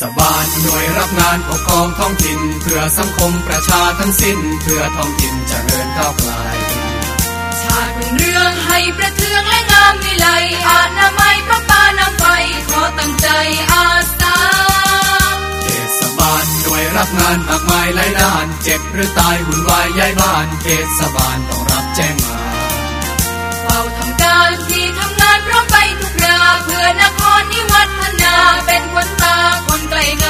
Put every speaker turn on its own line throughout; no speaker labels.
ศบาลหน่วยรับงานปกครองท้องถิ่น เพื่อสังคมประชาทั้งสิ้น เพื่อท้องถิ่นเจริญก้าวไกล
ชาติเป็นเรื่องให้ประเทืองและงามวิไลอาณาไม้พระปานำไปขอตั้งใจอาสา
เทศบาลหน่วยรับงานมากมายหลายด้าน เจ็บหรือตายหุ่นวายย้ายบ้านเทศบาลต้องรับแจ้งมา
เฝ้าทำการที่ทำงานพร้อมไปทุกราเพื่อนครนิวัฒนา เป็นคนตาคนไกลไง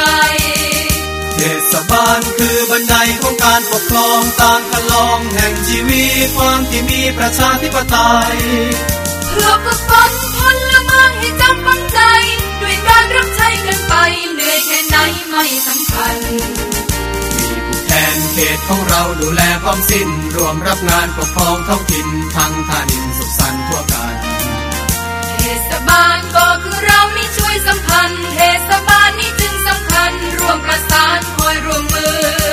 เทศบาลคือบันไดของการปกครองตามคันลองแห่งชีวิตความที่มีประชาธิปไตย
เพื่อฝึกฝนพลเมืองให้จำปังใจ ด้วยการรับใช้กันไปเหนื่อยแค่ไหนไม่สำคัญ
มีผู้แทนเขตของเราดูแลความสิ้น รวมรับงานปกครองท้องถิ่นทั้งท่านินสุขสันต์ทั่วกัน
เทศบาลก็คือเรานี่ช่วย สัมพันธ์เทศบาลนี่จึงสำคัญ รวมประสานคอยรวมมือ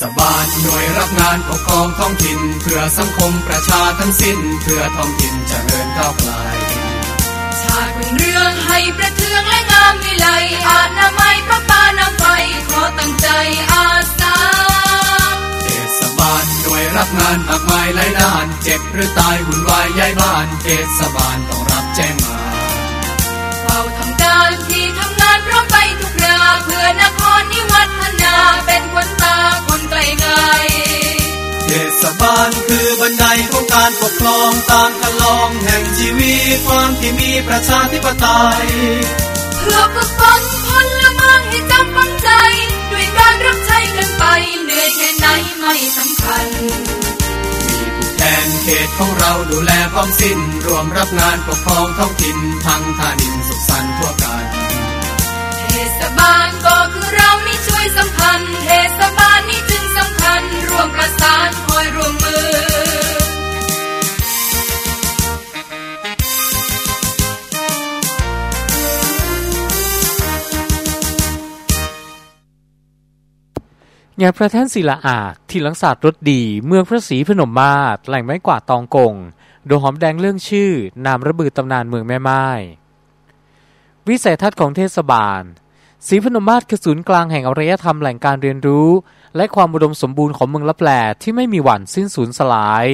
ศบาลหน่วยรับงานปกครองท้องถิ่นเพื่อสังคมประชาทั้งสิ้น เพื่อท้องถิ่นจเจริญก้าวไกล
ชาติเป็นเรื่องให้ประเทืองและงามวิไลอาณาไม้พระปานำไปขอตั้งใจอาสา
เทศบาลหน่วยรับงานมากมายหลายด้าน เจ็บหรือตายหุ่นวายย้ายบ้านเทศบาล ศบาลคือบันไดของการปกครองตามคันลองแห่งชีวิตความที่มีประชาธิปไตย
เพื่อฝึกฝนพลเมืองให้จำปังใจ ด้วยการรับใช้กันไปเหนื่อยแค่ไหนไม่สำคัญ
มีผู้แทนเขตของเราดูแลความสิ้น รวมรับงานปกครองท้องถิ่นทั้งท่านินสุขสันต์ทั่วกัน
เทศบาลก็คือเรานี่ช่วยสัมพันธ์เท วมประสานคอยรวมมือ
งานพระแท่นศิลาอาจที่ลังศาสตร์รถดี เมืองพระศรีพนมมาศแหล่งไม้กวาดตองกง โดหอมแดงเรื่องชื่อ นามระบือตำนานเมืองแม่ไม้วิสัยทัศน์ของเทศบาลศรีพนมมาศคือศูนย์กลางแห่งอารยธรรมแหล่งการเรียนรู้ และความอุดมสมบูรณ์ของเมืองลับแลที่ไม่มีวันสิ้นสูญสลาย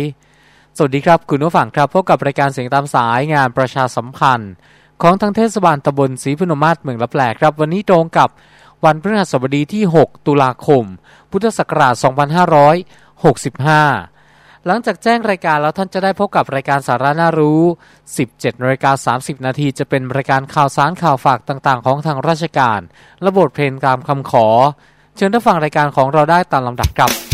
สวัสดีครับ คุณผู้ฟังครับพบกับรายการเสียงตามสายงานประชาสัมพันธ์ ของทางเทศบาลตำบลศรีพนมมาศเมืองลับแลครับ วันนี้ตรงกับวันพฤหัสบดีที่ 6 ตุลาคม พุทธศักราช 2565 หลังจากแจ้งรายการแล้วท่านจะได้พบกับรายการสาระน่ารู้ 17นาฬิกา30 นาทีจะเป็นรายการข่าวสารข่าวฝากต่างๆ ของทางราชการ ระบบเพลงตามคำขอ เชิญรับฟังรายการของเราได้ตามลำดับครับ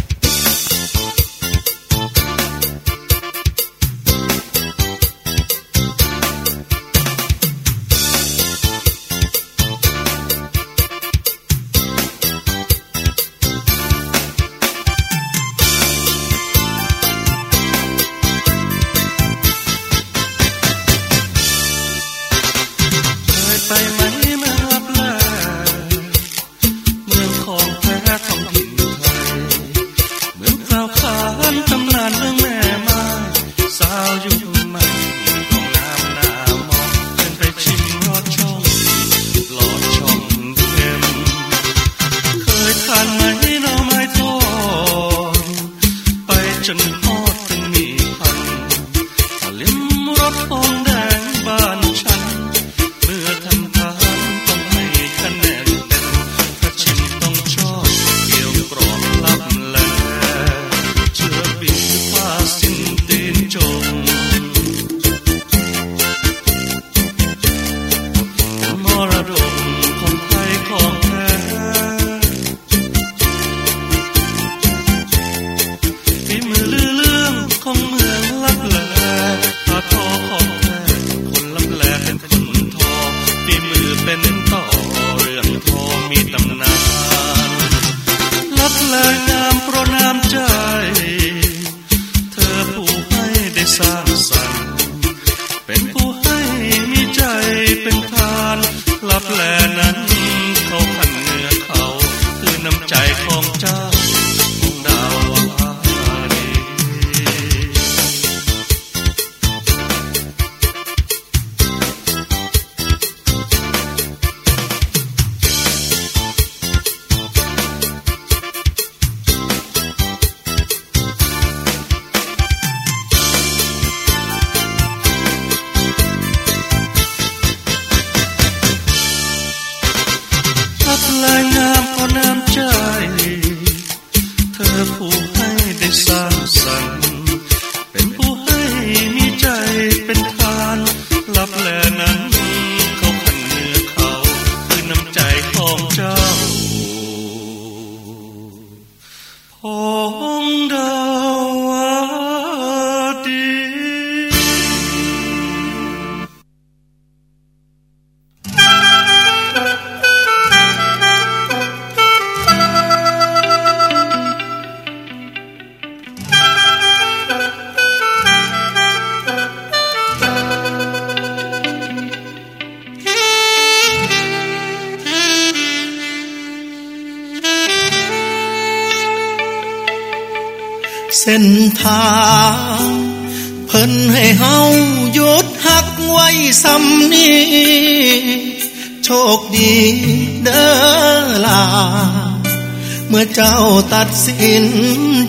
เจ้า
ตัดสิน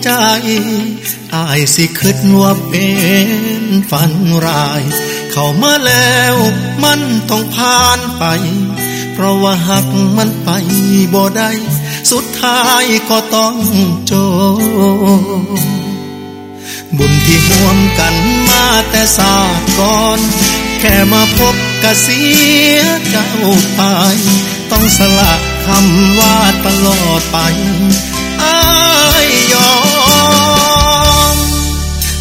ใจอายสิคิดว่าเป็นฝันร้าย เข้ามาแล้วมันต้องผ่านไป เพราะว่าหักมันไปบ่ได้สุดท้ายก็ต้องจบบุญที่ห่วมกันมาแต่ศาสตร์ก่อน แค่มาพบกะเสียเจ้าไป ต้องสละ คำว่าตลอดไปอายยอม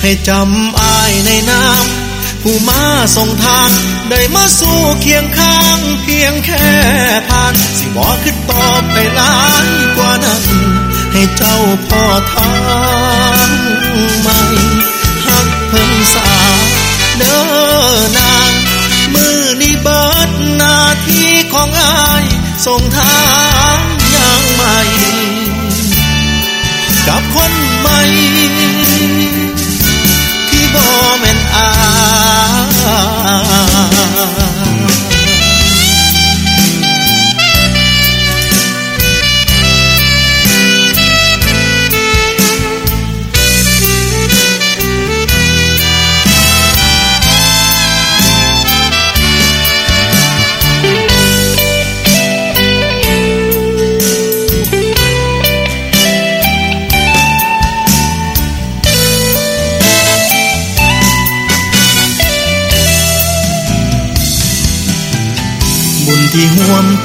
ให้จำอายในน้ำผู้มาส่งทาง ได้มาสู่เคียงข้าง เพียงแค่ผ่าน สิบอกขึ้นต่อไปหลายกว่านั้น ให้เจ้าพ่อทางไม่หักเพิ่งสาเด้อนางมือนี้เบิดหน้าที่ของอาย ส่งทางอย่างใหม่ กับคนใหม่ ที่บ่แม่นอา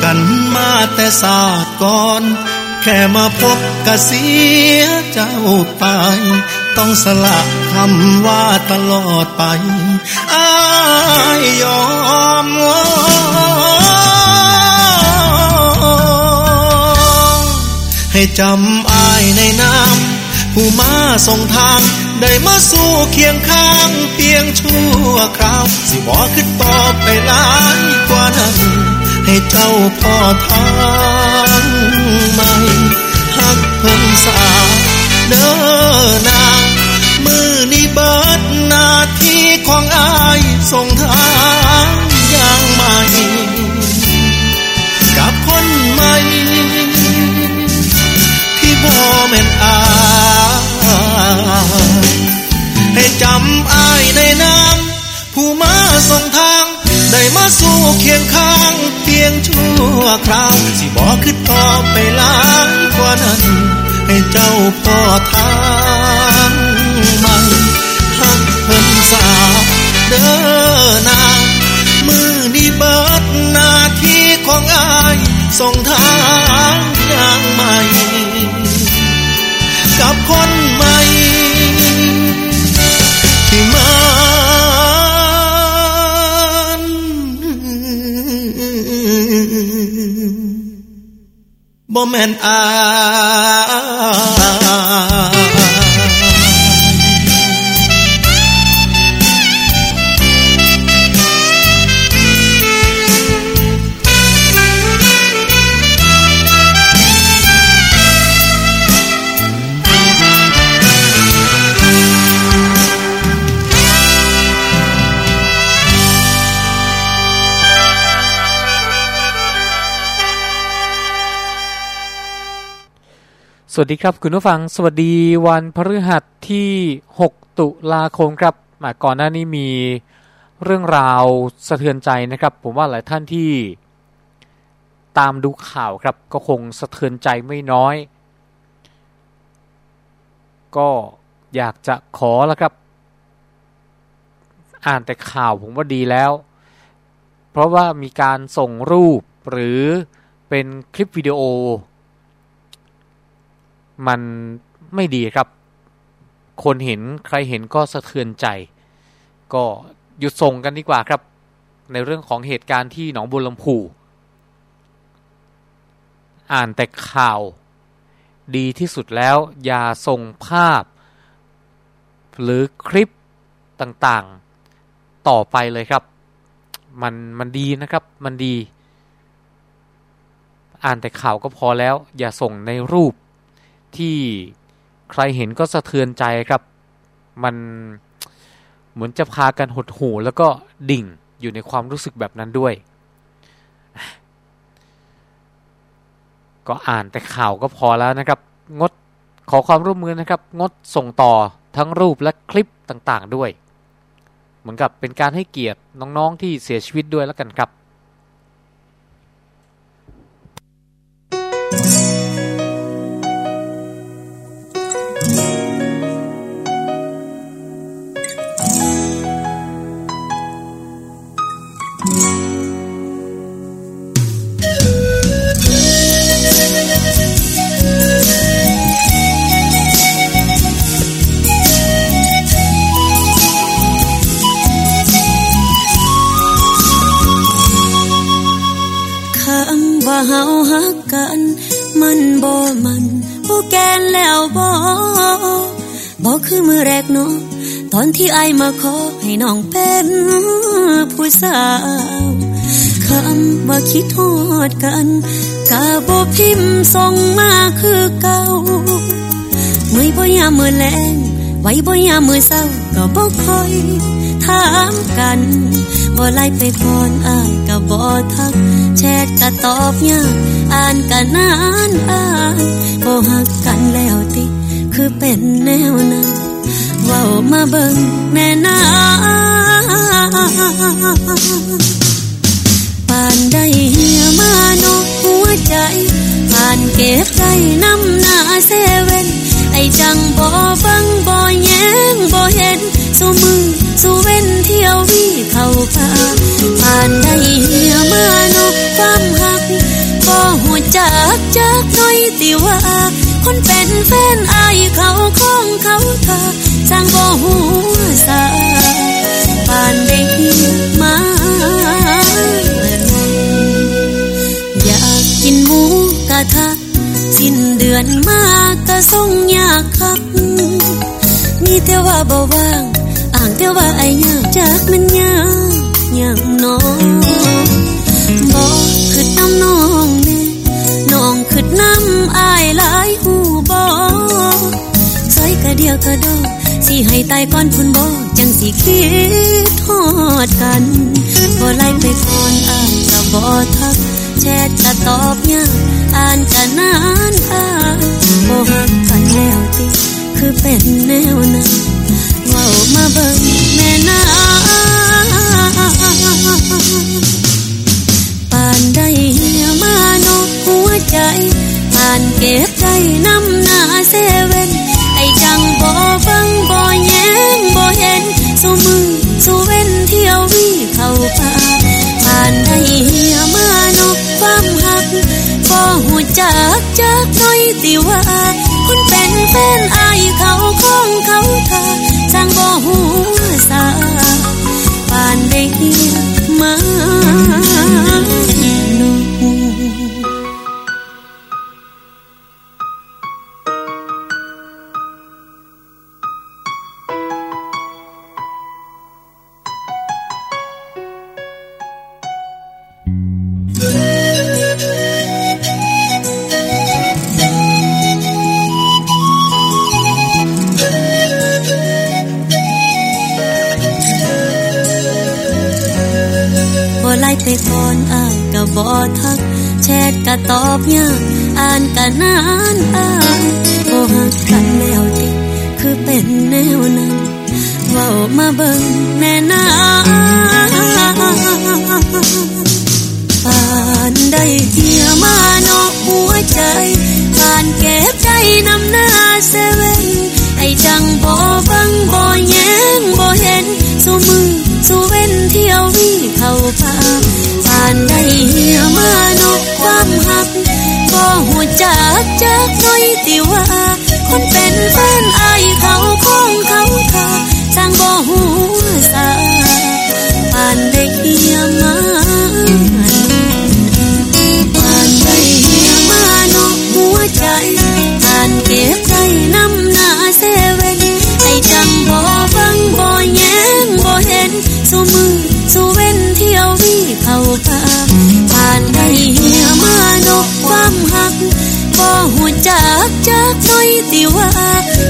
กันมาแต่ศาสตร์ก่อน แค่มาพบกะเสียเจ้าไปต้องสละคำว่าตลอดไปอายยอมให้จำอายในน้ำผู้มาส่งทาง ได้มาสู่เคียงข้างเพียงชั่วคราว สิบอขึ้นต่อไปหลายกว่านั้น ให้เจ้าพ่อทางใหม่หักเพิ่งสาเด้อนางมือนี้เบิดหน้าที่ของอายส่งทางอย่างใหม่กับคนใหม่ที่บ่แม่นอายให้จำอายในน้ำผู้มาส่งทาง ได้มาสู่เคียงข้างเพียงชั่วคราวสิบอกขึ้นต่อไปหลายกว่านั้น ให้เจ้าพ่อทางใหม่หักเพิ่นสาเด้อนางมือนี้เบิดหน้าที่ของอายส่งทางอย่างใหม่ กับคนใหม่ บ่แม่นอาย
สวัสดีครับคุณผู้ฟังสวัสดีวันพฤหัสที่ 6 ตุลาคมครับมาก่อนหน้านี้มีเรื่องราวสะเทือนใจนะครับ ผมว่าหลายท่านที่ตามดูข่าวครับ ก็คงสะเทือนใจไม่น้อย ก็อยากจะขอแล้วครับ อ่านแต่ข่าวผมว่าดีแล้ว เพราะว่ามีการส่งรูปหรือเป็นคลิปวิดีโอ มันไม่ดีครับ คนเห็นใครเห็นก็สะเทือนใจ ก็หยุดส่งกันดีกว่าครับ ในเรื่องของเหตุการณ์ที่หนองบุรลำพูอ่านแต่ข่าว ดีที่สุดแล้วอย่าส่งภาพ หรือคลิปต่างๆต่อไปเลยครับ มันมันดีนะครับมันดี อ่านแต่ข่าวก็พอแล้ว อย่าส่งในรูป ที่ใครเห็นก็สะเทือนใจครับ มันเหมือนจะพากันหดหูแล้วก็ดิ่งอยู่ในความรู้สึกแบบนั้นด้วย ก็อ่านแต่ข่าวก็พอแล้วนะครับ งดขอความร่วมมือนะครับ งดส่งต่อทั้งรูปและคลิปต่างๆด้วย เหมือนกับเป็นการให้เกียรติน้องๆที่เสียชีวิตด้วยแล้วกันครับ
นแล้วบ่บ่คือมือแรกเนาะตอนที่ไอมาขอให้น้องเป็นผู้สาวคำว่าคิดทอดกันกะบ่พิมพ์ส่งมาคือเก่าไม่บ่ยามมือแรงไว้บ่ยามมือเศร้าก็บ่คอย ถามกันบ่ไล่ไปพรอายก็บ่ทัก แชทก็ตอบยากอ่านก็นานอ่านบ่ฮักกันแล้วติคือเป็นแนวนั้นเว้ามาเบิ่งแน่นาปานได้เหียมาโนหัวใจผ่านเก็บได้น้ำหน้าเซเว่นไอจังบ่ฟังบ่ งบ่เห็นสู้มือสู้เว้นเที่ยววิเข้าป่าผ่านได้เหียมานกความหักบ่หัวจักจักน้อยติว่า คนเป็นแฟนอายเขาของเขาเธอสร้างบ่หัวสาผ่านได้เหียมาอยากกินหมูกระทะสิ้นเดือนมากก็ส่งยากคักมี แต่ว่าบ่ว่างอ่างแต่ว่าไอ้ยากจากมันยากอย่างน้องบ่คือน้ำน้องเน่น้องคือน้ำอายหลายหูบ่ใส่กะเดียวกะดอกสิให้ตายก่อนพุ่นบ่จังสิคิดทอดกันบ่ไล่ไปก่อนอายก็บ่ทักแชทก็ตอบยากอ่านก็นานอ่านบ่ฮักกันแล้วติ คือเป็นแนวนั้นเว้ามาเบิ่งแม่นาปานได้เหียมานกหัวใจผ่านเก็บได้น้ำหน้าเซเว่นไอจังบ่ฟังบ่แย้งบ่เห็นสู้มือสู้เว้นเที่ยววิเข้าป่าผ่านได้เหียมานกความหักบ่หูจักจักน้อยติว่าคนเป็นแฟนอา หูสาปานได้ นานอ่านบ่ฮักกันแนวติคือเป็นแนวนั้นเว้ามาเบิ่ง จักหน่อยติว่า คนเป็นแฟนอายเขาคงเขา สิว่า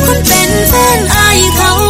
คนเป็นแฟนอายเขา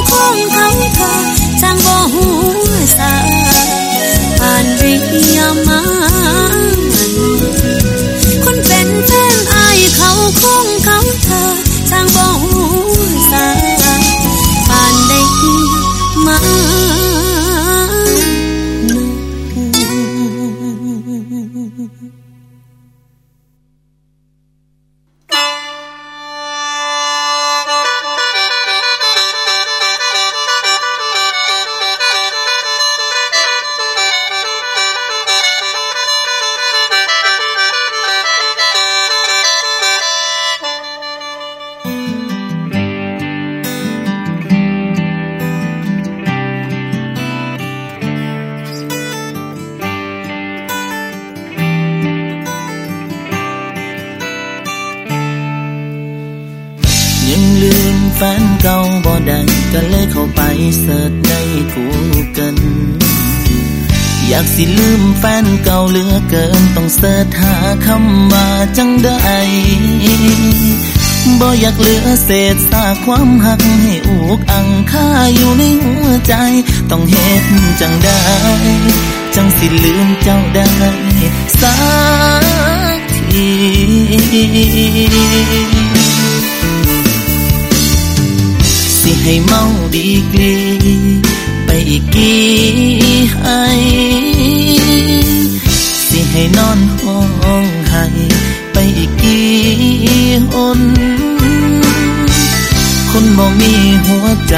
ฟนเก่าเหลือเกินต้องเสิร์ชหาคำว่าจังได้บ่อยากเหลือเศษซากความหักให้อุกอังค่าอยู่ในหัวใจ ต้องเฮ็ดจังได้ จังสิลืมเจ้าได้สักทีสิให้เมาดีกรี ไปอีกกี่ให้ ให้นอนห้องให้ไปอีกกี่หนคนบ่มีหัวใจ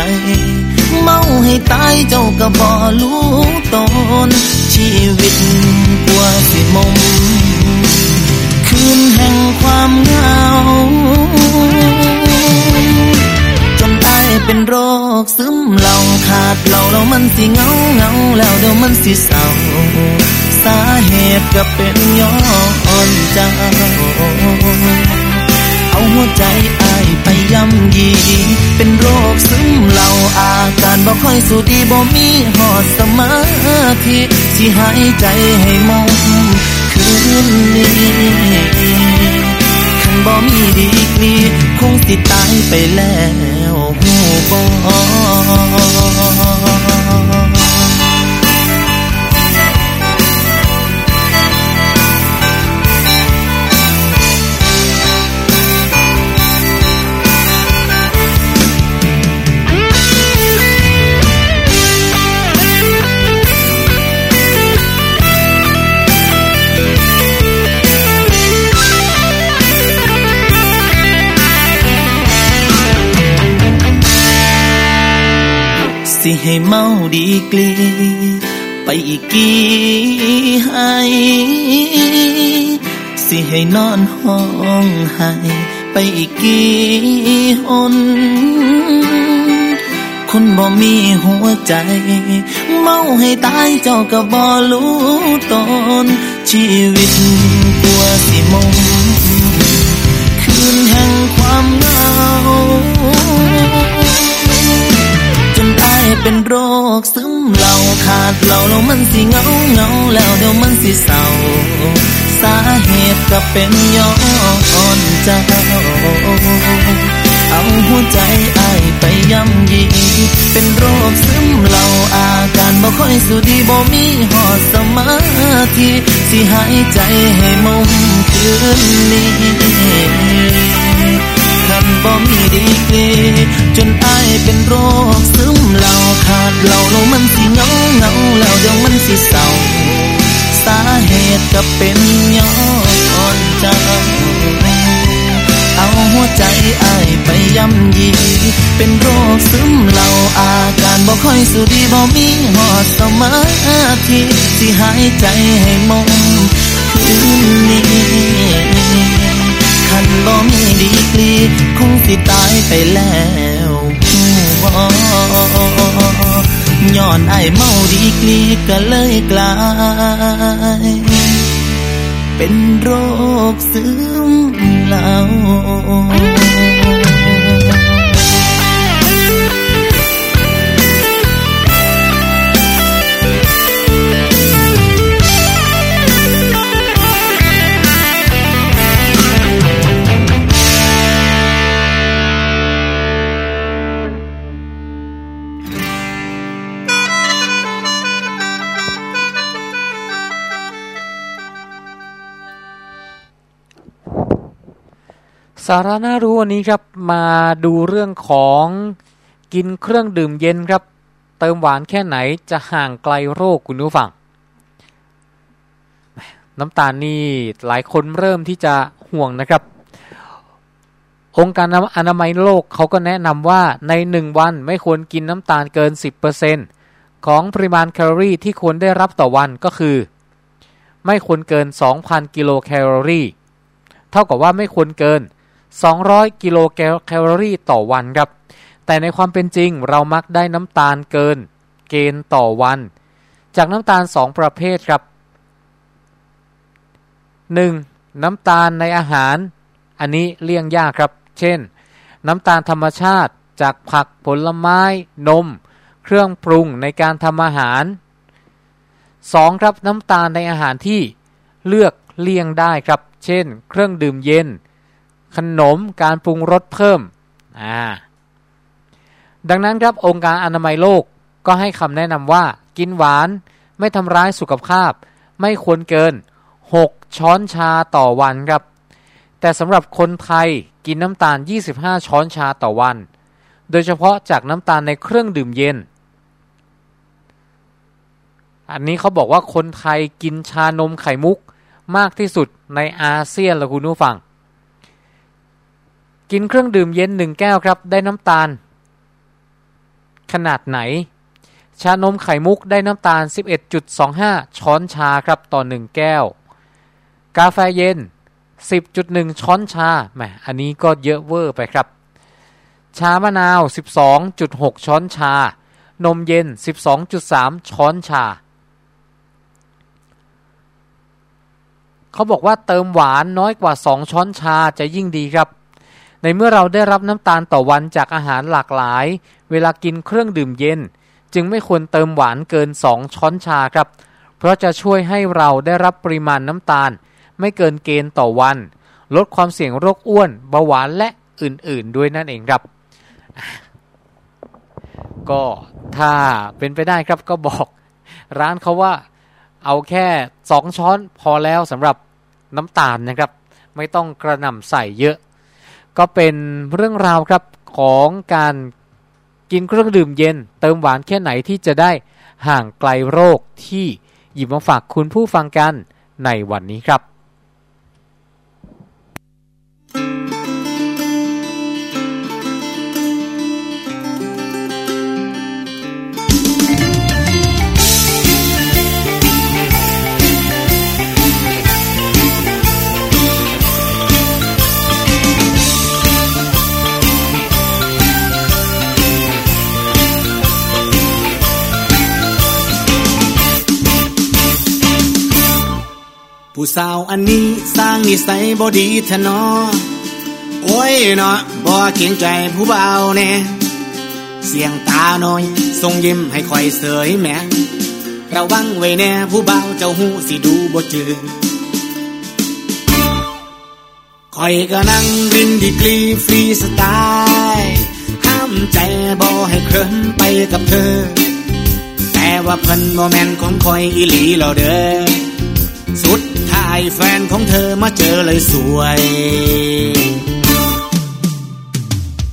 เมาให้ตายเจ้าก็บ่รู้ตน ชีวิตกว่าสิมม คืนแห่งความเหงา จนตายเป็นโรคซึมเหล่าขาดเหล่าแล้วมันสิเหงาเหงาแล้วเดี๋ยวมันสิเศร้า สาเหตุก็เป็นย้อนเจ้า เอาหัวใจอายไปย่ำยี เป็นโรคซึมเหล่าอาการบ่ค่อยสู้ดีบ่มีหอดสมาธิสิหายใจให้มองคืนนี้คันบ่มีดีกรีคงสิตายไปแล้วหูบ่ สิให้เมาดีกรีไปอีกกี่ให้สิให้นอนห้องให้ไปอีกกี่หนคนบ่มีหัวใจ เมาให้ตายเจ้าก็บ่รู้ตน ชีวิตกลัวสิมมคืนแห่งความเหงาจนาย เป็นโรคซึมเหล่าขาดเหล่าแล้วมันสิเงาเงาแล้วเดี๋ยวมันสิเศร้า สาเหตุก็เป็นย้อนเจ้า เอาหัวใจอายไปย่ำยีเป็นโรคซึมเหล่าอาการบ่ค่อยสุดีบ่มีหอดสมาธิสิหายใจให้มุมคืนนี้ บ่มีดีกรีจนอายเป็นโรคซึมเหล่าขาดเหล่าแล้วมันสิเงาเงาแล้วเดี๋ยวมันสิเศร้าสาเหตุก็เป็นย้อนเจ้าเอาหัวใจอายไปย่ำยี เป็นโรคซึมเหล่าอาการบ่ค่อยสุดีบ่มีหอดสมาธิสิหายใจให้มองคืนนี้
ดีกรีคงสิตายไปแล้วบ่ย้อนไอเมาดีกรีก็เลยกลาย เป็นโรคซึมเหล่า
สาระน่ารู้วันนี้ครับมาดูเรื่องของกินเครื่องดื่มเย็นครับ เติมหวานแค่ไหนจะห่างไกลโรคคุณผู้ฟัง น้ำตาลนี่หลายคนเริ่มที่จะห่วงนะครับ องค์การอนามัยโลกเขาก็แนะนำว่าในหนึ่งวันไม่ควรกินน้ำตาลเกิน 10%ของปริมาณแคลอรี่ที่ควรได้รับต่อวันก็คือ ไม่ควรเกิน 2,000 กิโลแคลอรี่ เท่ากับว่าไม่ควรเกิน 200 กิโลแคลอรี่ต่อวันครับ แต่ในความเป็นจริงเรามักได้น้ำตาลเกินเกณฑ์ต่อวัน จากน้ำตาล 2 ประเภทครับ 1. น้ำตาลในอาหาร อันนี้เลี่ยงยากครับ เช่น น้ำตาลธรรมชาติจากผักผลไม้ นม เครื่องปรุงในการทำอาหาร 2. ครับน้ำตาลในอาหารที่เลือกเลี่ยงได้ครับ เช่น เครื่องดื่มเย็น ขนมการปรุงรสเพิ่มอ่าดังนั้นครับองค์การอนามัยโลกก็ให้คำแนะนำว่า กินหวานไม่ทำร้ายสุขภาพ ไม่ควรเกิน 6 ช้อนชาต่อวันครับ แต่สำหรับคนไทยกินน้ำตาล 25 ช้อนชาต่อวัน โดยเฉพาะจากน้ำตาลในเครื่องดื่มเย็น อันนี้เขาบอกว่าคนไทยกินชานมไข่มุกมากที่สุดในอาเซียนละคุณผู้ฟัง กินเครื่องดื่มเย็นหนึ่งแก้วครับ ได้น้ำตาล ขนาดไหน ชานมไข่มุกได้น้ำตาล 11.25 ช้อนชาครับต่อ 1 แก้ว กาแฟเย็น 10.1 ช้อนชาแหมอันนี้ก็เยอะเวอร์ไปครับ ชามะนาว 12.6 ช้อนชา นมเย็น 12.3 ช้อนชาเขาบอกว่าเติมหวานน้อยกว่า 2 ช้อนชาจะยิ่งดีครับ ในเมื่อเราได้รับน้ำตาลต่อวันจากอาหารหลากหลาย เวลากินเครื่องดื่มเย็น จึงไม่ควรเติมหวานเกิน 2 ช้อนชาครับ เพราะจะช่วยให้เราได้รับปริมาณน้ำตาล ไม่เกินเกณฑ์ต่อวัน ลดความเสี่ยงโรคอ้วนเบาหวานและอื่นๆ ด้วยนั่นเองครับ ก็ถ้าเป็นไปได้ครับก็บอก ร้านเขาว่าเอาแค่สองช้อนพอแล้วสำหรับน้ำตาลนะครับ ไม่ต้องกระหน่ำใส่เยอะ ก็เป็นเรื่องราวครับของการกินเครื่องดื่มเย็น เติมหวานแค่ไหนที่จะได้ห่างไกลโรคที่หยิบมาฝากคุณผู้ฟังกันในวันนี้ครับ
ผู้สาวอันนี้สร้างนิสัยบอดีทนอ โอ้ยเนาะบ่เกียงใจผู้เบาแน่เสียงตาหน่อยส่งยิ้มให้คอยเสยแม่ระวังไว้แน่ผู้เบาเจ้าหูสิดูบ่จืดคอยก็นั่งรินดีกรีฟรีสไตล์ห้ามใจบ่ให้เคลิ้มไปกับเธอ แต่ว่าเพิ่นบ่แม่นของคอยอีหลีเราเด้อสุด แฟนของเธอมาเจอเลยสวย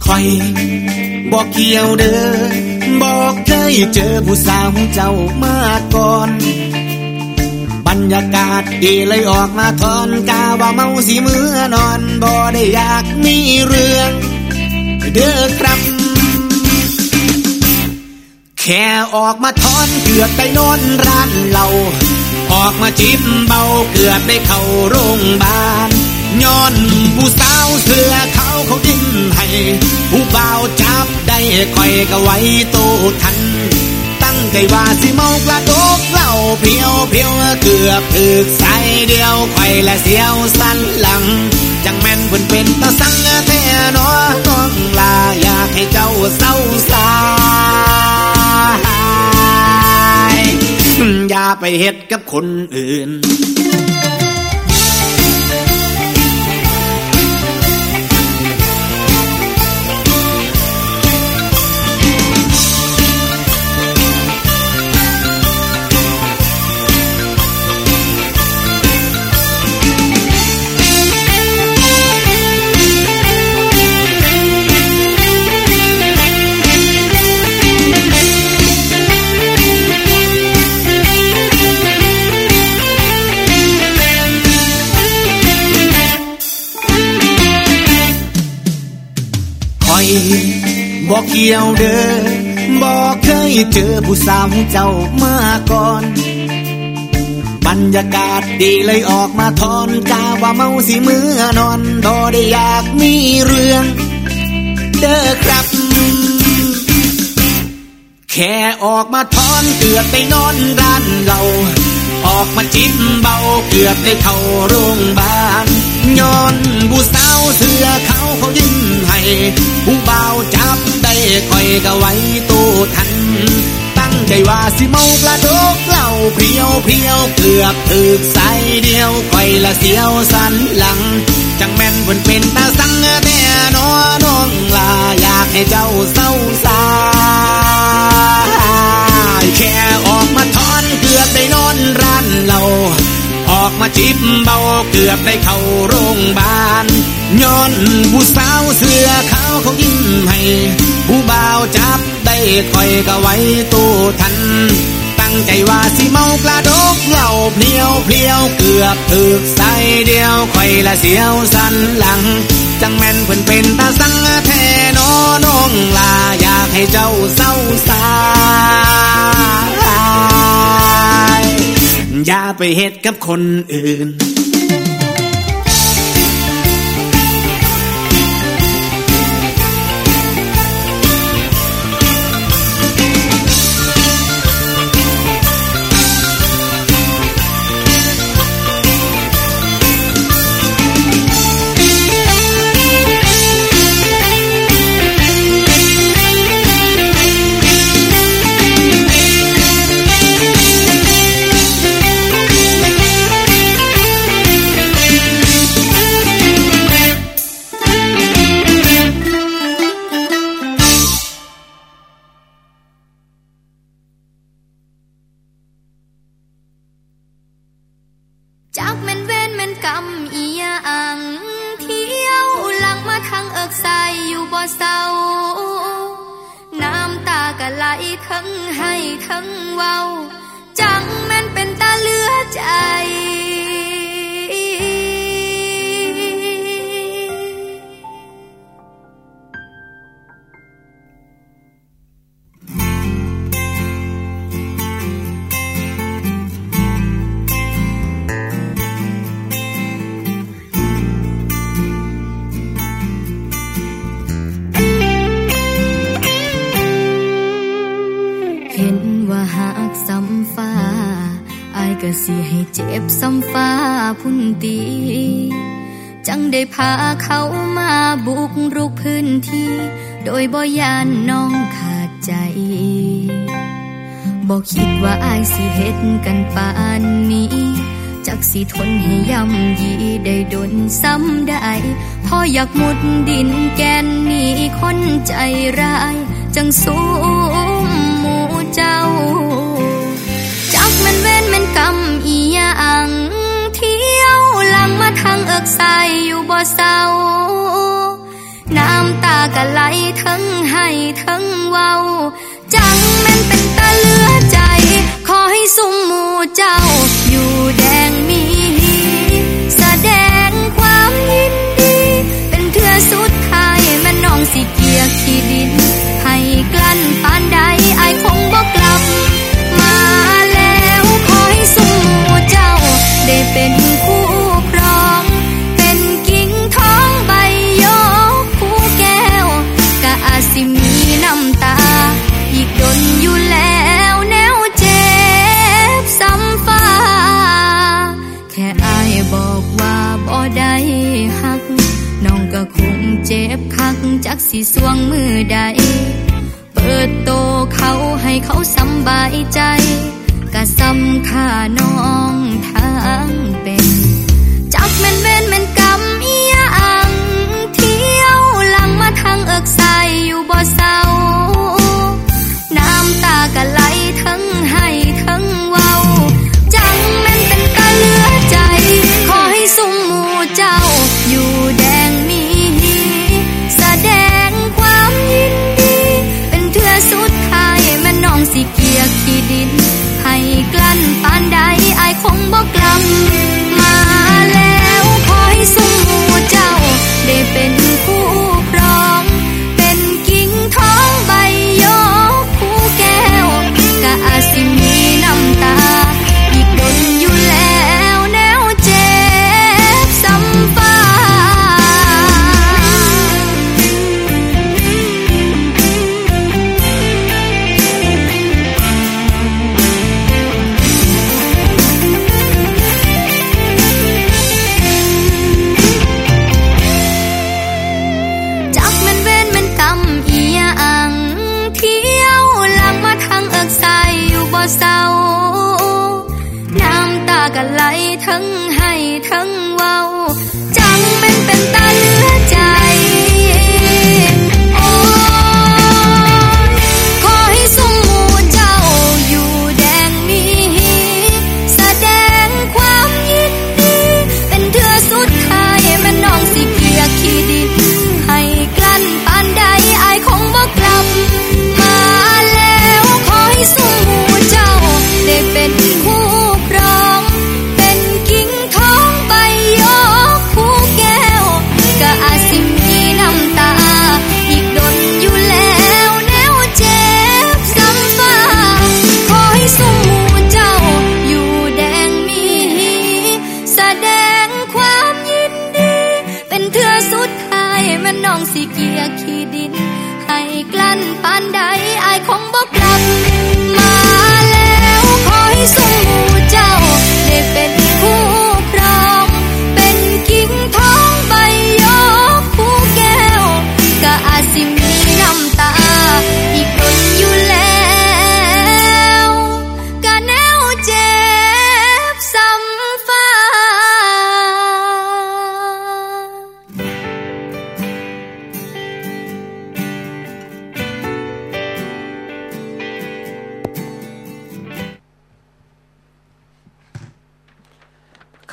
คอยบอกเกี่ยวเด้อบอกเคยเจอผู้สาวเจ้ามาก่อน บรรยากาศดีเลยออกมาทอนกาว่าเมาสีมือนอนบ่ได้อยากมีเรื่องเด้อครับ แค่ออกมาทอนเกือบไปนอนร้านเรา ออกมาจิบเบาเกือบได้เข้าโรงพยาบาลย้อนผู้สาวเสือเขาเขายิ้มให้ผู้บ่าวจับได้คอยก็ไว้โตทัน ตั้งใจว่าสิเมากระดกเหล่าเพียวเพียวเกือบถึกใส่เดียวคอยและเสียวสันหลัง จังแม่นเพิ่นเป็นตาสังแท้นอน้องลาอยากให้เจ้าเศร้าสายอย่าไปเฮ็ดกับ คนอื่น ดียวเด้อบอกเคยเจอผู้สาวเจ้ามาก่อน บรรยากาศดีเลยออกมาทอนกาว่าเมาสิมือนอนดอได้อยากมีเรื่อง เด้อครับ แค่ออกมาทอนเกือบไปนอนร้านเราออกมาจิ้มเบาเกือบได้เข้าโรงพยาบาลย้อนผู้สาวเสื้อเขาเขายิ้มให้ผู้บ่าวจับ คอยก็ไว้ตู้ทัน ตั้งใจว่าสิเมากระดกเหล้าเพียวเพียวเกือบถึกใสเดียวคอยละเสียวสันหลัง จังแม่นเพิ่นเป็นตาสังแต่นอน้องลาอยากให้เจ้าเศร้าสายแค่ออกมาทอนเกือบได้นอนร้านเราออกมาจิบเบาเกือบได้เข้าโรงพยาบาลย้อนผู้สาวเสือขา เขายิ้มให้ ผู้บ่าวจับได้คอยก็ไว้ตู้ทัน ตั้งใจว่าสิเมากระดกเหล้าเพลียวเพลียวเกือบถึกใส่เดียวคอยละเสียวสันหลัง จังแม่นเพิ่นเป็นตาสังแทนอน้องลาอยากให้เจ้าเศร้าสายอย่าไปเฮ็ดกับคนอื่น
สิทนให้ย่ำยีได้ดนซ้ำได้พออยากมุดดินแกนนีคนใจร้าย จังสู้หมูเจ้า จักมันเว้นมันกำอีหยัง เที่ยวหลังมาทางเอิกใสอยู่บ่เศร้าน้ำตาก็ไหลทั้งให้ทั้งเว้า จังแม่นเป็นตาเลือใจ ขอให้สุมหมู่เจ้า อยู่แดงมี ได้เป็นคู่ครอง เป็นกิ่งท้องใบยอคู่แก้วกะอาจสิมีน้ำตา อีกดนอยู่แล้วแนวเจ็บซ้ำฟ้า แค่อายบอกว่าบ่ได้หัก น้องก็คงเจ็บคักจักสีสวงมือใด เปิดโตเขาให้เขาสำบายใจกะซ้ำค่าน้องทา งเป็น จักแม่นเว้นแม่นกำอียัง เที่ยวหลังมาทางเอิกใสอยู่บ่เศร้า น้ำตากะไหล บ่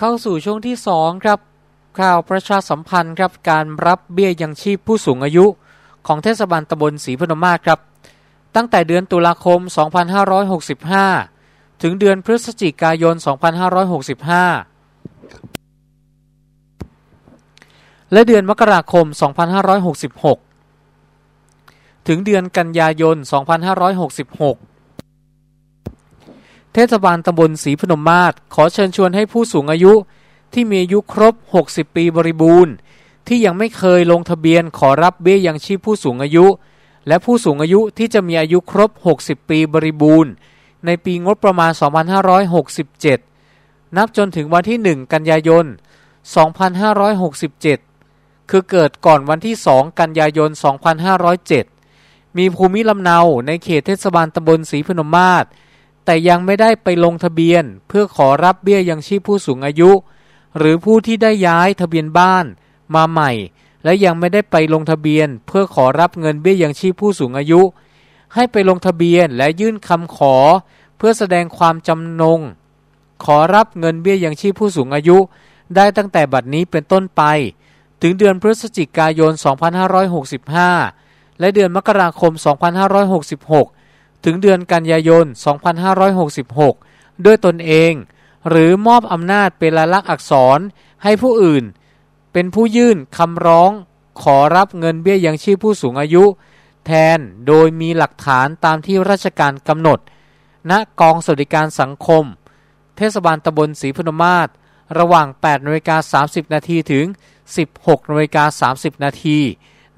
เข้าสู่ช่วงที่2ครับข่าวประชาสัมพันธ์ครับการรับเบี้ยยังชีพผู้สูงอายุ ของเทศบาลตำบลศรีพนมมาศครับ ตั้งแต่เดือนตุลาคม 2565 ถึงเดือนพฤศจิกายน 2565 และเดือนมกราคม 2566 ถึงเดือนกันยายน 2566 เทศบาลตำบลศรีพนมมาศขอเชิญชวนให้ผู้สูงอายุ ที่มีอายุครบ 60 ปีบริบูรณ์ ที่ยังไม่เคยลงทะเบียนขอรับเบี้ยยังชีพผู้สูงอายุ และผู้สูงอายุที่จะมีอายุครบ 60 ปีบริบูรณ์ ในปีงบประมาณ 2567 นับจนถึงวันที่ 1 กันยายน 2567 คือเกิดก่อนวันที่ 2 กันยายน 2507 มีภูมิลำเนาในเขตเทศบาลตำบลศรีพนมมาศ แต่ยังไม่ได้ไปลงทะเบียน เพื่อขอรับเบี้ยยังชีพผู้สูงอายุ หรือผู้ที่ได้ย้ายทะเบียนบ้านมาใหม่ และยังไม่ได้ไปลงทะเบียน เพื่อขอรับเงินเบี้ยยังชีพผู้สูงอายุ ให้ไปลงทะเบียนและยื่นคำขอ เพื่อแสดงความจำนง ขอรับเงินเบี้ยยังชีพผู้สูงอายุ ได้ตั้งแต่บัดนี้เป็นต้นไป ถึงเดือนพฤศจิกายน 2565 และเดือนมกราคม 2566 ถึงเดือนกันยายน 2566 ด้วยตนเอง หรือมอบอำนาจเป็นลายลักษณ์อักษรให้ผู้อื่น เป็นผู้ยื่นคำร้องขอรับเงินเบี้ยยังชีพผู้สูงอายุ แทนโดยมีหลักฐานตามที่ราชการกำหนด ณกองสวัสดิการสังคม เทศบาลตำบลศรีพนมมาศระหว่าง8นาฬิกา30 นาทีถึง 16นาฬิกา30 นาที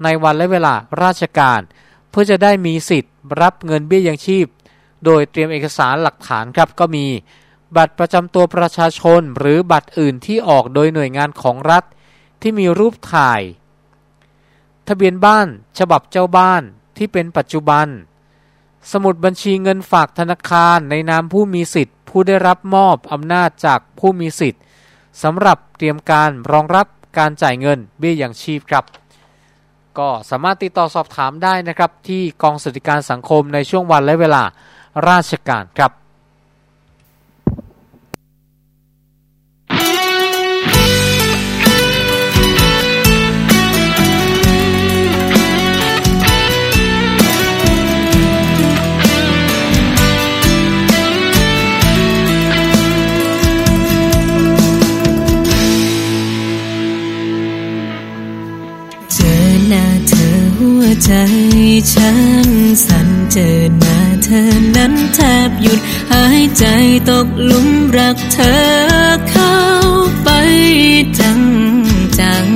ในวันและเวลาราชการ เพื่อจะได้มีสิทธิ์ รับเงินเบี้ยยังชีพ โดยเตรียมเอกสารหลักฐานครับก็มี บัตรประจำตัวประชาชนหรือบัตรอื่นที่ออกโดยหน่วยงานของรัฐ ที่มีรูปถ่าย ทะเบียนบ้าน ฉบับเจ้าบ้านที่เป็นปัจจุบัน สมุดบัญชีเงินฝากธนาคารในนามผู้มีสิทธิ์ ผู้ได้รับมอบอำนาจจากผู้มีสิทธิ์สำหรับเตรียมการรองรับการจ่ายเงินเบี้ยยังชีพครับ ก็สามารถติดต่อสอบถามได้นะครับที่กองสวัสดิการสังคมในช่วงวันและเวลาราชการครับ
ใจฉันสั่นเจอหน้าเธอนั้นแทบหยุดหายใจตกลุมรักเธอเข้าไปจังจัง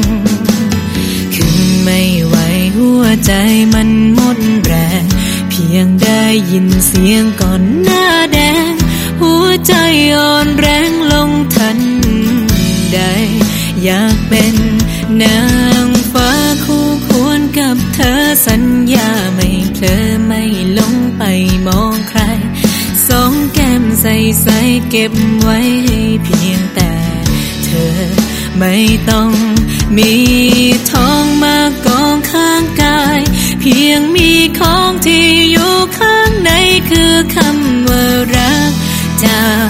ขึ้นไม่ไหวหัวใจมันหมดแรงเพียงได้ยินเสียงก่อนหน้าแดง หัวใจอ่อนแรงลงทันใดอยากเป็นนาง ธอสัญญาไม่เพลอไม่ลงไปมองใคร สองแก้มใสใสเก็บไว้ให้เพียงแต่ เธอไม่ต้องมีทองมากองข้างกาย เพียงมีของที่อยู่ข้างในคือคำว่ารักจาก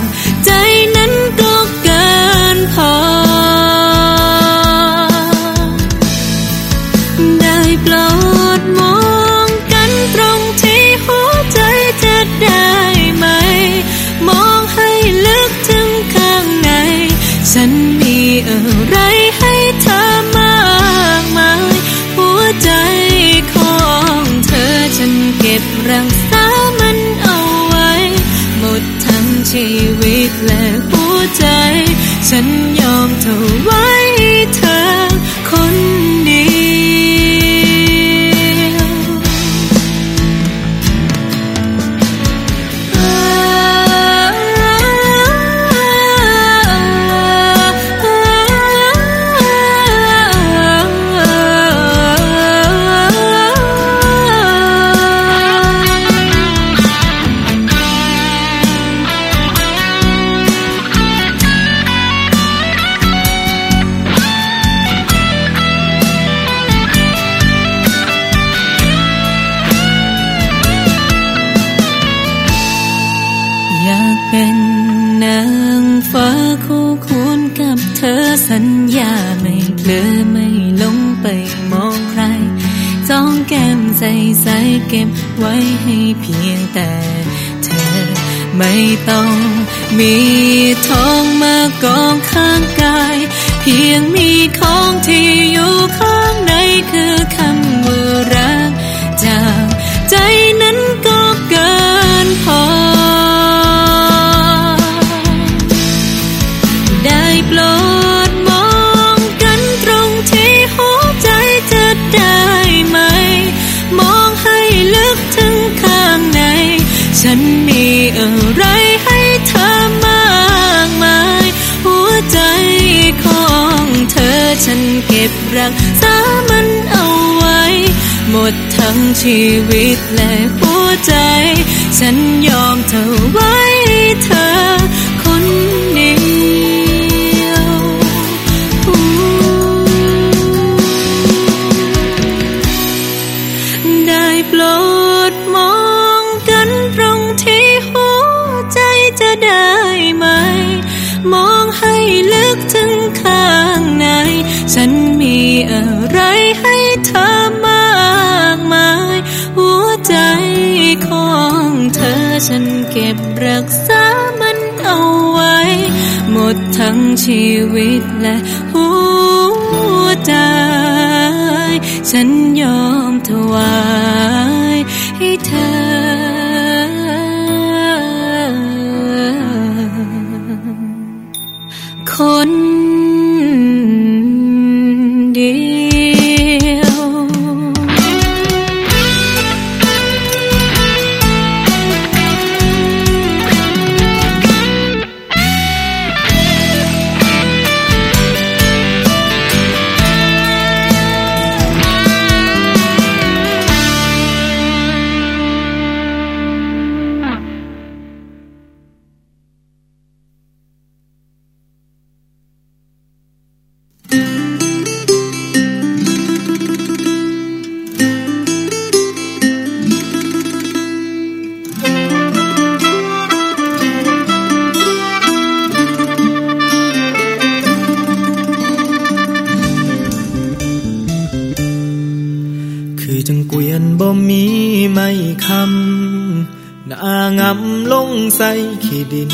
มี ก็บรักษามันเอาไว้ หมดทั้งชีวิตและหัวใจ ฉันยอมเธอไว้เธอ ฉันเก็บรักษามันเอาไว้ หมดทั้งชีวิตและหัวใจ ฉันยอมถวาย มีไม่คำ
นางำลงใส่ขี้ดิน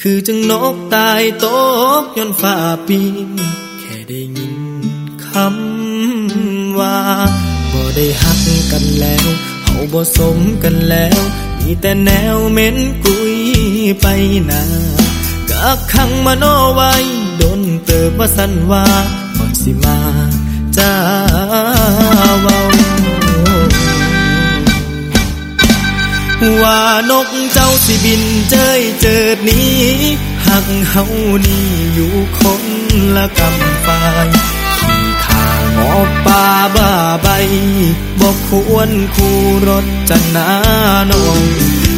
คือจังนกตายตกย้อนฝ่าปีนแค่ได้ยินคำว่าบ่ได้หักกันแล้วเฮาบ่สมกันแล้ว มีแต่แนวเหม้นกุยไปนากักขังมโนไว้ดนเติบว่าสันว่าก่อนสิมาจ้าเว้า ว่านกเจ้าสิบินเจยเจิดนี้หักเฮานี่อยู่คนละกำปายขี่ขาหมอป่าบ้าใบบอกควรคู่รถจันนานอง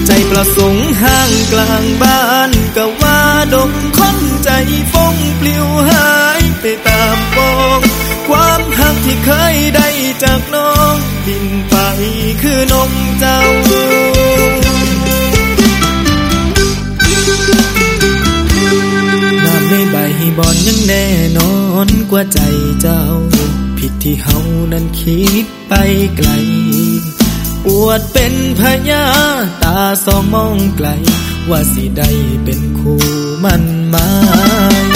ใจประสงค์ห่างกลางบ้านก็ว่าดงคนใจฟงปลิวหายไปตามปองความหักที่เคยได้จากน้องบินไปคือนมเจ้า บบอนยังแน่นอนกว่าใจเจ้า ผิดที่เฮานั้นคิดไปไกล ปวดเป็นพญาตาสองมองไกล ว่าสิได้เป็นคู่มันหมาย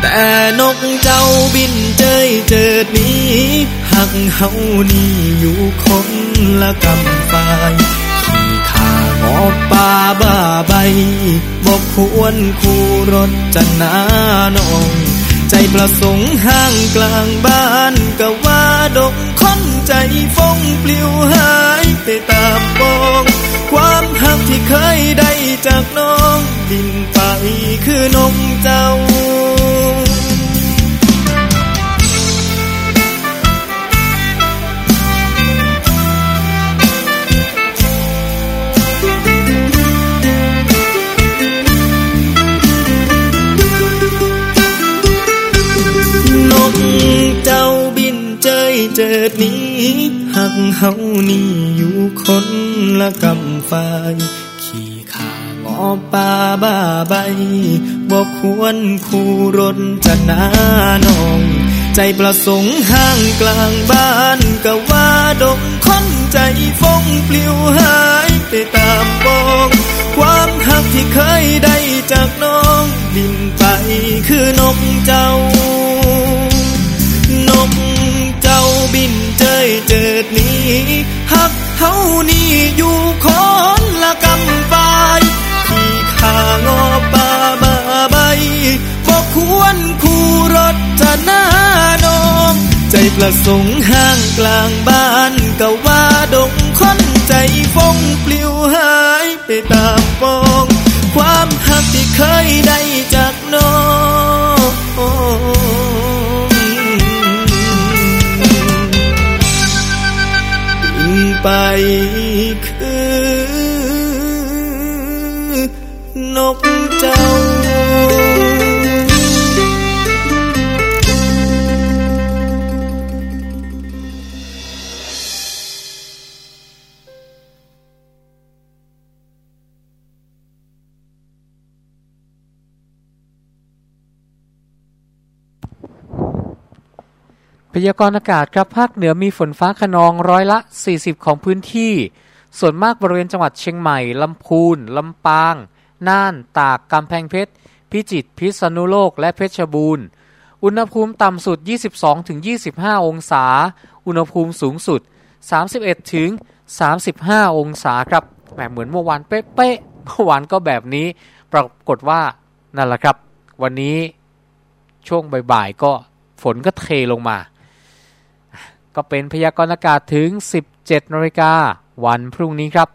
แต่นกเจ้าบินเจยเจิดนี้หักเฮานี่อยู่คนละกำฝ่าย อบป่าบ้าใบ บอกควรคู่รถจันนานอง ใจประสงค์ห้างกลางบ้านกะว่าดงคนใจฟงปลิวหายไปตามปองความหักที่เคยได้จากน้องบินไปคือนมเจ้า เจิดนี้หักเฮานี่อยู่คนละกำฝ่ายขี่ขามอป่าบ้าใบบอกควรคู่รถจะนานอง ใจประสงค์ห่างกลางบ้านก็ว่าดงคนใจฟงปลิวหายไปตามปองความหักที่เคยได้จากน้องบินไปคือนกเจ้า เจ้าบินเจยเจิดนี้หักเฮานี่อยู่คนละกำปายขี่ขางอปาบาใบบอกควรคู่รถจะน้านอง ใจประสงค์ห่างกลางบ้านก็ว่าดงคนใจฟงปลิวหายไปตามปอง ความหักที่เคยได้จาก
พยากรณ์อากาศครับภาคเหนือมีฝนฟ้าขนองร้อยละ 40 ของพื้นที่ ส่วนมากบริเวณจังหวัดเชียงใหม่ลำพูนลำปาง น่าน ตากกำแพงเพชร พิจิตรพิษณุโลกและเพชรบูรณ์ อุณหภูมิต่ำสุด 22-25 องศา อุณหภูมิสูงสุด 31-35 องศาครับแหมเหมือนเมื่อวานเป๊ะๆเมื่อวานก็แบบนี้ปรากฏว่านั่นแหละครับ วันนี้ช่วงบ่ายๆก็ฝนก็เทลงมา ก็เป็นพยากรณ์อากาศถึง 17นาฬิกาวันพรุ่งนี้ครับ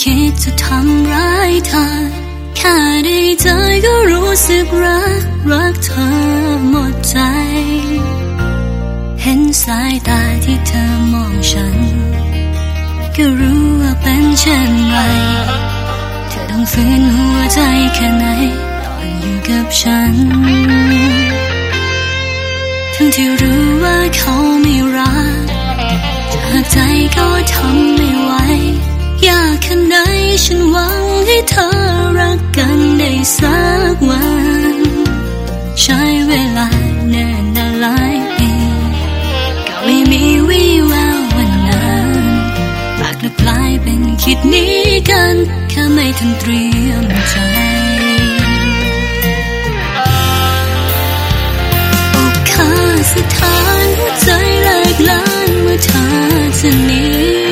คิดจะทำร้ายเธอ แค่ได้เจอก็รู้สึกรัก รักเธอหมดใจ เห็นสายตาที่เธอมองฉัน ก็รู้ว่าเป็นเช่นไร เธอต้องฟื้นหัวใจแค่ไหนตอนอยู่กับฉัน ทั้งที่รู้ว่าเขาไม่รักหากใจก็ทำไม่ไหว ยากแค่ไหนฉันหวังให้เธอรักกันได้สักวัน ใช้เวลาแน่นหลายปีก็ไม่มีวี่แวววันนั้นปากและปลายเป็นคิดนี้กันแค่ไม่ทันเตรียมใจสถานใจแรกล้านเมื่อเธอจะนี้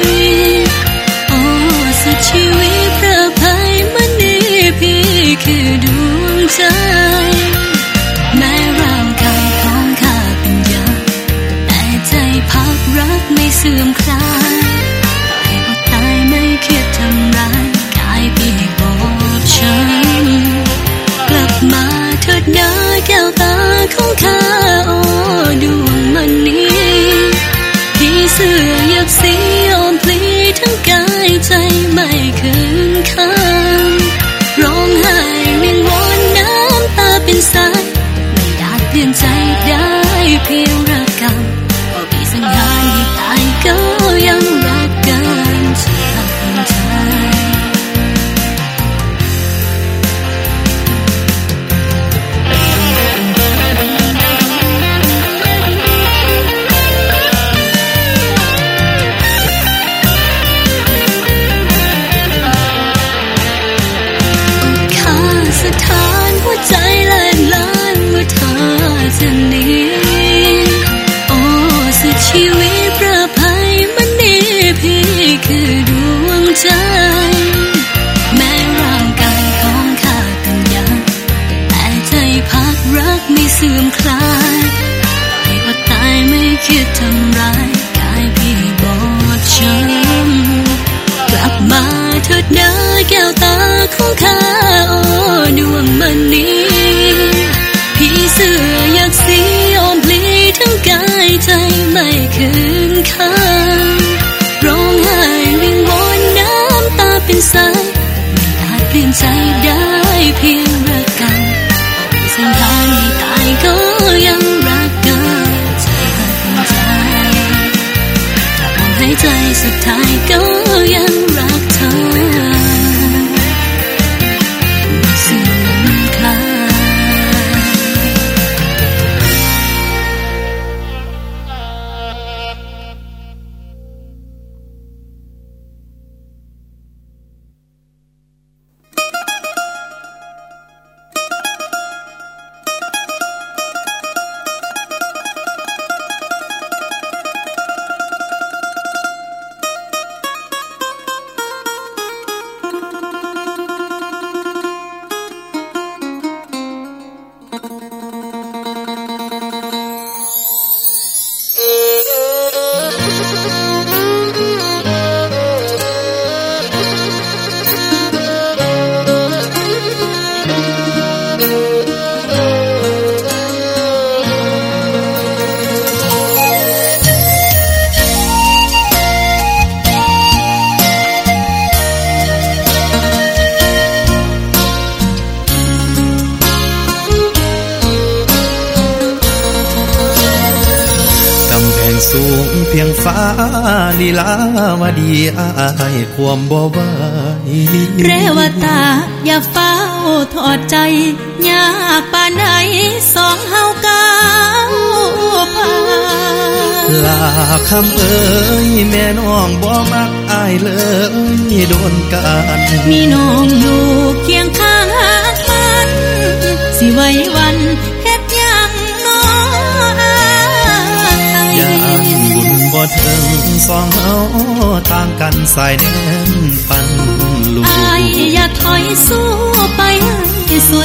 Bomba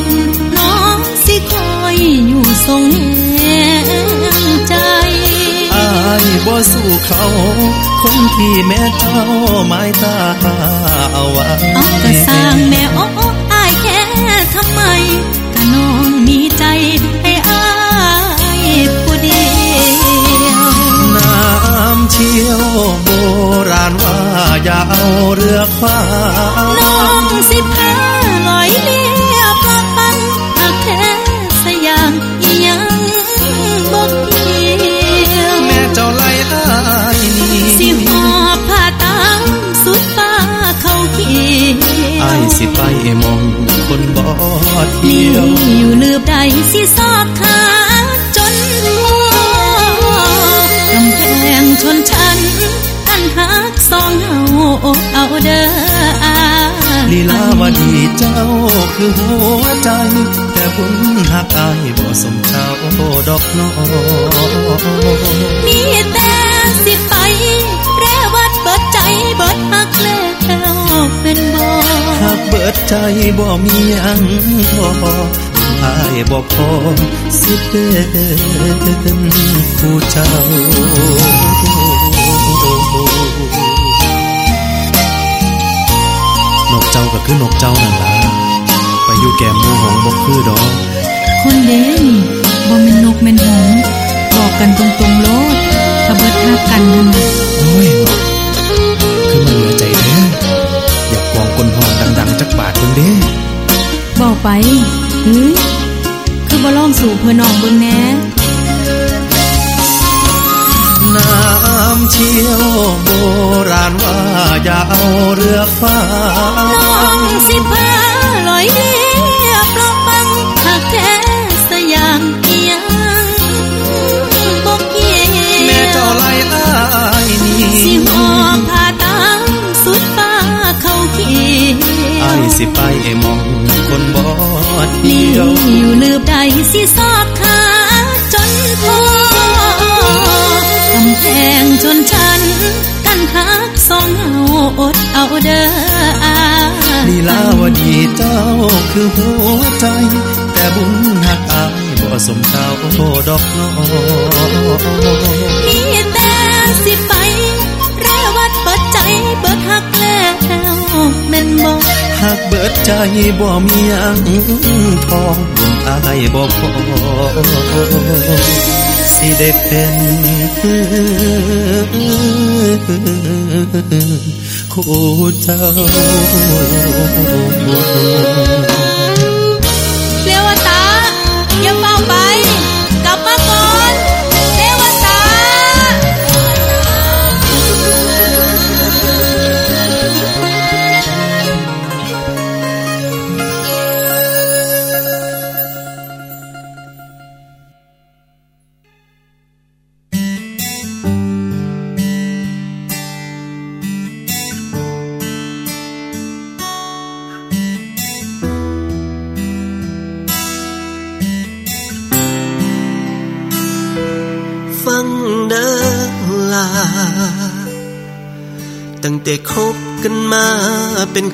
ดน้องสิคอยอยู่ทรงแหงใจอายบ่สู้เขา คนที่แม่เท้าไม้ตาเอาไว้เอา
แต่ส
ร้างแม่โอ้อายแค่ทำไมกะน้องมีใจให้อายผู้เดียว
น้ำเชี่ยวโบราณว่าอย่าเอาเรือคว้า
น้องสิแพ้ล
อยเลีย ยสิไปมองคนบ่เที่
ลี
ยว
อยู่ลืบใดสิซอกขาจนหัวกำแพงชนชั้นกันหักสองเฮาอกเอาเด้ออา
ลีลาวดีเจ้าคือหัวใจ แต่บุญหักอายบ่สมเจ้าดอกน้อ
มีแต่สิไเป็นบ่
หากเบิดใจบ่มียังพออายบ่พอสิเป็นผู้เจ้านกเจ้าก็คือนกเจ้านั่นล่ะไปอยู่แก้มมูหงบ่คือดอก
คนเด้นี่บ่แม่นนกแม่นหงบอกกันตรงๆโลดถ้าเบิดหักกันนั่นน่ะ
โอ้ยนกคือมันเหลือ คนห้องดัง ๆ จักบาทเบิ่งเด้
บอกไปเฮ้ยคือบ่ลองสู่เพื่อน้องเบิ่งแหน่
น้ำเชี่ยวโบราณว่าอย่าเอาเรือฟ้า
น้องสิพาลอยเรี สิ
ไปมองคนบ่
ลี
เที่ยว
อยู่ลืบใดสิซอกขาจนพอกำแพงชนชั้นกันหักสองเฮาอดเอาเด้ออา
ลีลาวดีเจ้าคือหัวใจ แต่บุญหักอายบ่สมเจ้าดอกน้อ
มีแต่สิไป แรวัดเปิดใจเบิดหักแล้ว
หากเบิดใจบ่มียังทองบุญอายบ่พอสิได้เป็นคู่เจ้า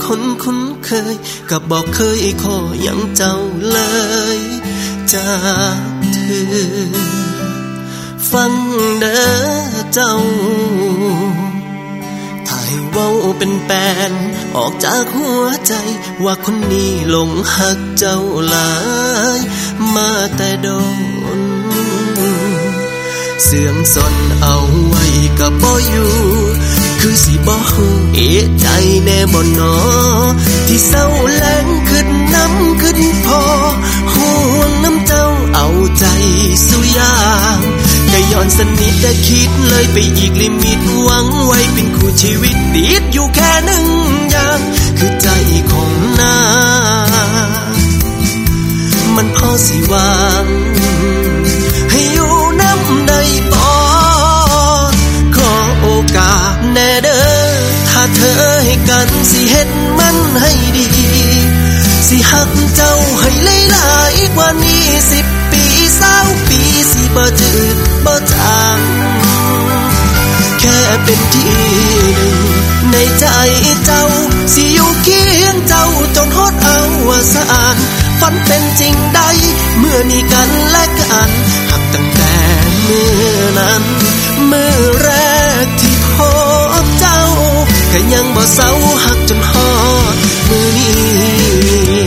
คนคุ้นเคย กับบอกเคยขออย่างเจ้าเลยจากเธอ ฟังเด้อเจ้าถ่ายเว้าเป็นแปนออกจากหัวใจ ว่าคนนี้หลงหักเจ้าหลาย มาแต่โดน เสื่อมสนเอาไว้กับบ่อยู่ คือสิบ่ฮู้เอะใจแน่บ่นอ ที่เศร้าแล้งขึ้นน้ำขึ้นพอห่วงน้ำเจ้าเอาใจสุยางก็ย้อนสนิทแต่คิดเลยไปอีกลิมิตหวังไว้เป็นคู่ชีวิตติดอยู่แค่หนึ่งอย่าง คือใจของนามันพอสิวางให้อยู่น้ำใดต่อขอโอกาสแน่ เธอให้กันสิเห็นมันให้ดี สิหักเจ้าให้หลายกว่านี้สิบปีเศร้าปีสิบ่จืดบ่จางแค่เป็นที่หนึ่งในใจเจ้า สิอยู่เคียงเจ้าจนฮอดเอาวสานฝันเป็นจริงได้เมื่อนี้กันและกันหักตั้งแต่เมื่อนั้น เมื่อแรกที่พบ ก็ยังบ่เศร้าหักจนฮอดมือนี้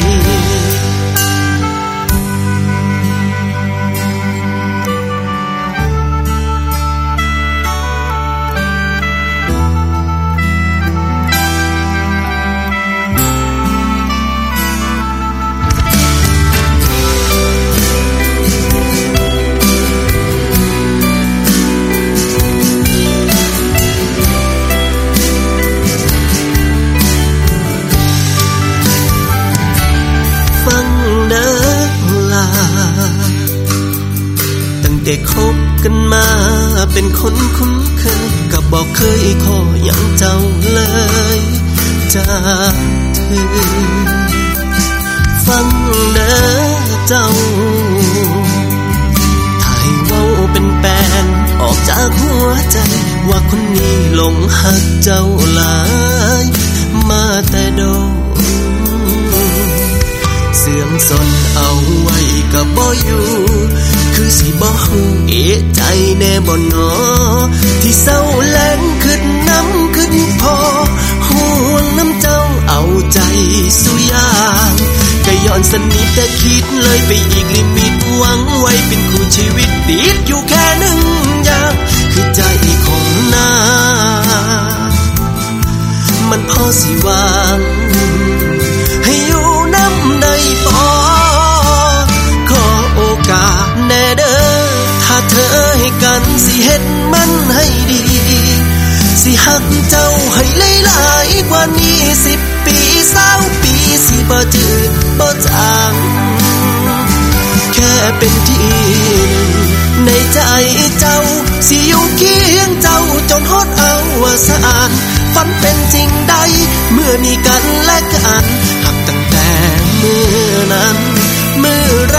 ได้คบกันมา เป็นคนคุ้นเคยกับบอกเคยขออย่างเจ้าเลยจากเธอ ฟังเด้อเจ้าถ้าให้เว้าเป็นแปนออกจากหัวใจ ว่าคนนี้หลงหักเจ้าหลาย มาแต่โดเสื่อมสนเอาไว้กับบ่อยู่ คือสิบ่ฮู้เอะใจแน่บ่นอ ที่เศร้าแรงขึ้นน้ำขึ้นพอห่วงน้ำเจ้าเอาใจสุยางก็ย้อนสนิทแต่คิดเลยไปอีกลิมิตหวังไว้เป็นคู่ชีวิตติดอยู่แค่หนึ่งอย่างคือใจของนา มันพอสิวาง เธอให้กันสิเฮ็ดมันให้ดี สิหักเจ้าให้หลายๆกว่านี้สิบปีเศร้าปีสิบ่จืดบ่จางแค่เป็นที่ในใจเจ้า สิอยู่เคียงเจ้าจนฮอดเอาวสานฝันเป็นจริงใด เมื่อมีกันและกันหักตั้งแต่เมื่อนั้น เมื่อแร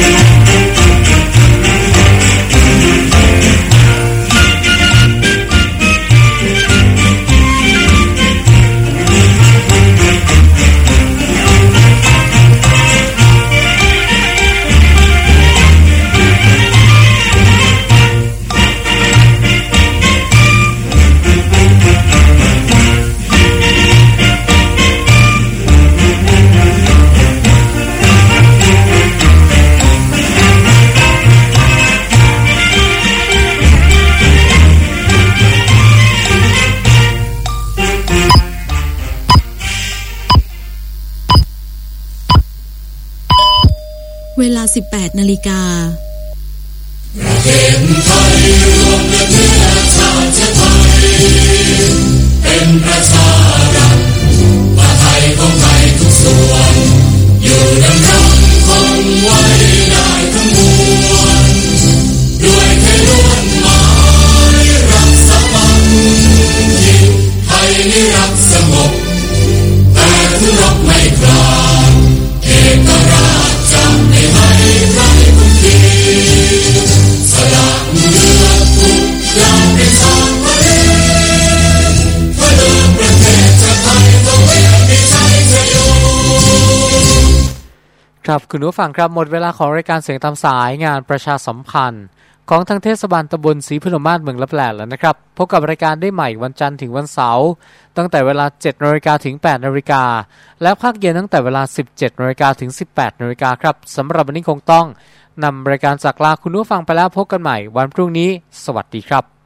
กา
ครับคุณผู้ฟังครับหมดเวลาของรายการเสียงตามสายงานประชาสัมพันธ์ ของทางเทศบาลตำบลศรีพนมมาศเมืองลับแหลแล้วนะครับ พบกับรายการได้ใหม่วันจันทร์ถึงวันเสาร์ตั้งแต่เวลา 7นาฬิกาถึง 8นาฬิกาและภาคเย็นตั้งแต่เวลา 17นาฬิกาถึง 18นาฬิกาครับสำหรับวันนี้คงต้องนำรายการจากลาคุณผู้ฟังไปแล้วพบกันใหม่วันพรุ่งนี้ สวัสดีครับ